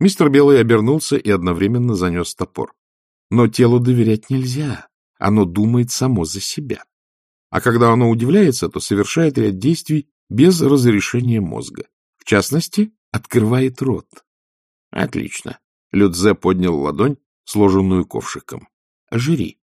Мистер Белый обернулся и одновременно занес топор. Но телу доверять нельзя. Оно думает само за себя. А когда оно удивляется, то совершает ряд действий без разрешения мозга. В частности, открывает рот. Отлично. Людзе поднял ладонь, сложенную ковшиком. Жри.